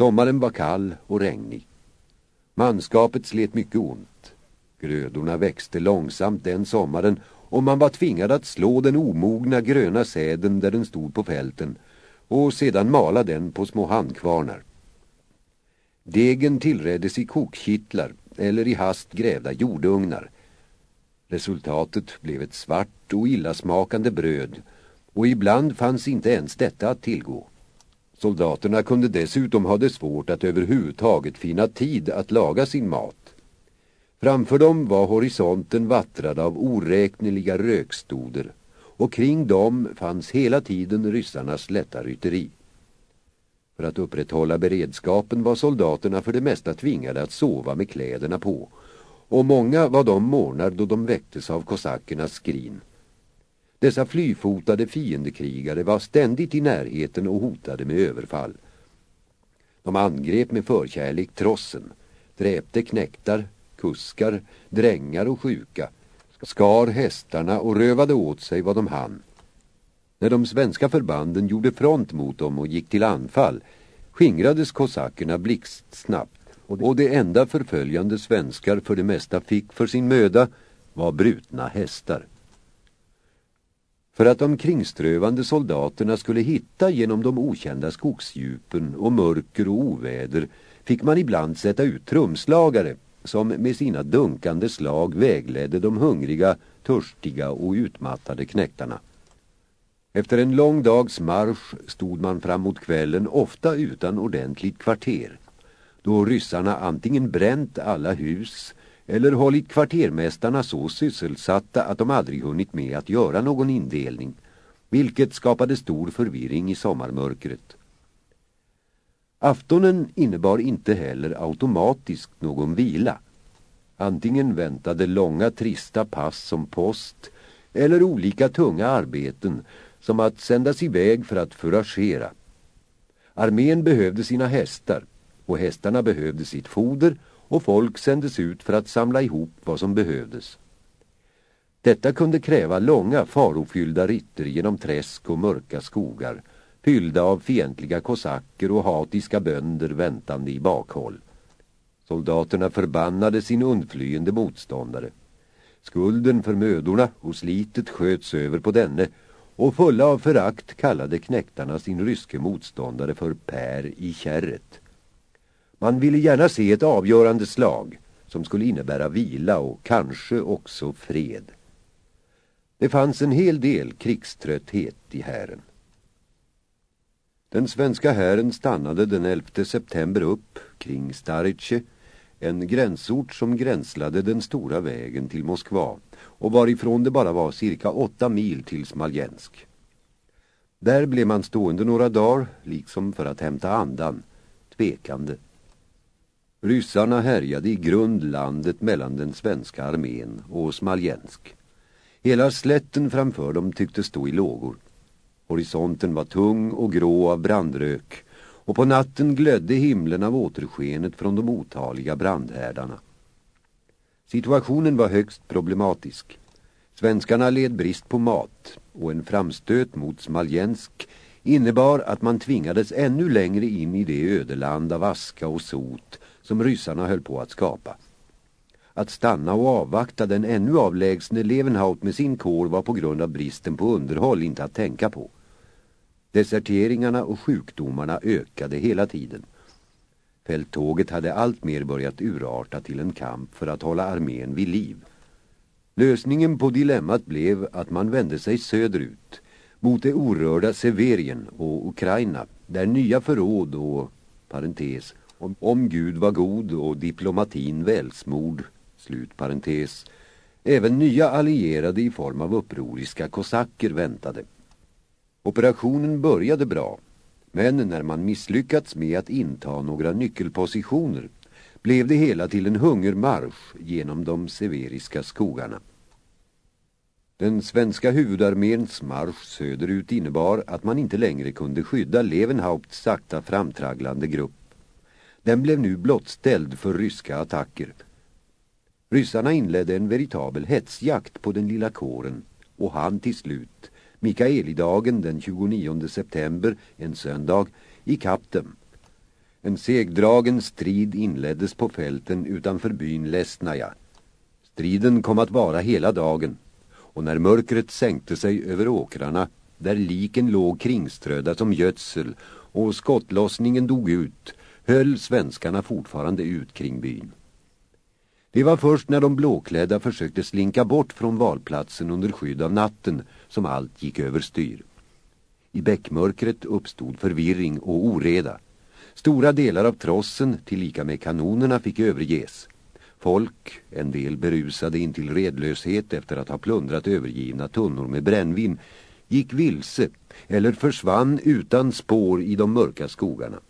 Sommaren var kall och regnig. Manskapet slet mycket ont. Grödorna växte långsamt den sommaren och man var tvingad att slå den omogna gröna säden där den stod på fälten och sedan mala den på små handkvarnar. Degen tillreddes i kokkittlar eller i hast grävda jordugnar. Resultatet blev ett svart och illasmakande bröd och ibland fanns inte ens detta att tillgå. Soldaterna kunde dessutom ha det svårt att överhuvudtaget finna tid att laga sin mat. Framför dem var horisonten vattrad av oräkneliga rökstoder och kring dem fanns hela tiden ryssarnas lätta rytteri. För att upprätthålla beredskapen var soldaterna för det mesta tvingade att sova med kläderna på och många var de morgnar då de väcktes av kosackernas skrin. Dessa flyfotade fiendekrigare var ständigt i närheten och hotade med överfall. De angrep med förkärlek trossen, dräpte knäktar, kuskar, drängar och sjuka, skar hästarna och rövade åt sig vad de hann. När de svenska förbanden gjorde front mot dem och gick till anfall skingrades kosackerna blixtsnabbt och det enda förföljande svenskar för det mesta fick för sin möda var brutna hästar. För att de kringströvande soldaterna skulle hitta genom de okända skogsdjupen och mörker och oväder fick man ibland sätta ut trumslagare som med sina dunkande slag vägledde de hungriga, törstiga och utmattade knäktarna. Efter en lång dags marsch stod man fram mot kvällen ofta utan ordentligt kvarter, då ryssarna antingen bränt alla hus eller hållit kvartermästarna så sysselsatta att de aldrig hunnit med att göra någon indelning, vilket skapade stor förvirring i sommarmörkret. Aftonen innebar inte heller automatiskt någon vila. Antingen väntade långa trista pass som post eller olika tunga arbeten som att sändas iväg för att föragera. Armén behövde sina hästar och hästarna behövde sitt foder och folk sändes ut för att samla ihop vad som behövdes. Detta kunde kräva långa farofyllda ritter genom träsk och mörka skogar fyllda av fientliga kosacker och hatiska bönder väntande i bakhåll. Soldaterna förbannade sin undflyende motståndare. Skulden för mödorna och slitet sköts över på denne och fulla av förakt kallade knäktarna sin ryske motståndare för Per i kärret. Man ville gärna se ett avgörande slag som skulle innebära vila och kanske också fred. Det fanns en hel del krigströtthet i hären. Den svenska hären stannade den 11 september upp kring Starice, en gränsort som gränslade den stora vägen till Moskva och varifrån det bara var cirka åtta mil till Smaljensk. Där blev man stående några dagar, liksom för att hämta andan, tvekande. Ryssarna härjade i grund landet mellan den svenska armén och Smaljensk. Hela slätten framför dem tyckte stå i lågor. Horisonten var tung och grå av brandrök och på natten glödde himlen av återskenet från de otaliga brandhärdarna. Situationen var högst problematisk. Svenskarna led brist på mat och en framstöt mot Smaljensk innebar att man tvingades ännu längre in i det ödeland av aska och sot som ryssarna höll på att skapa. Att stanna och avvakta den ännu avlägsne Levenhaut med sin kår var på grund av bristen på underhåll inte att tänka på. Deserteringarna och sjukdomarna ökade hela tiden. Fälttåget hade allt mer börjat urarta till en kamp för att hålla armén vid liv. Lösningen på dilemmat blev att man vände sig söderut, mot det orörda Severien och Ukraina, där nya förråd och, parentes, om, Gud var god och diplomatin välsmord, slut parentes, även nya allierade i form av upproriska kosacker väntade. Operationen började bra, men när man misslyckats med att inta några nyckelpositioner blev det hela till en hungermarsch genom de severiska skogarna. Den svenska huvudarméns marsch söderut innebar att man inte längre kunde skydda Levenhaupts sakta framtraglande grupp. Den blev nu blottställd för ryska attacker. Ryssarna inledde en veritabel hetsjakt på den lilla kåren och han till slut Mikaelidagen den 29 september, en söndag, i kapten. En segdragen strid inleddes på fälten utanför byn Lesnaja. Striden kom att vara hela dagen och när mörkret sänkte sig över åkrarna där liken låg kringströdda som gödsel och skottlossningen dog ut höll svenskarna fortfarande ut kring byn. Det var först när de blåklädda försökte slinka bort från valplatsen under skydd av natten som allt gick över styr. I bäckmörkret uppstod förvirring och oreda. Stora delar av trossen, tillika med kanonerna, fick överges. Folk, en del berusade in till redlöshet efter att ha plundrat övergivna tunnor med brännvin, gick vilse eller försvann utan spår i de mörka skogarna.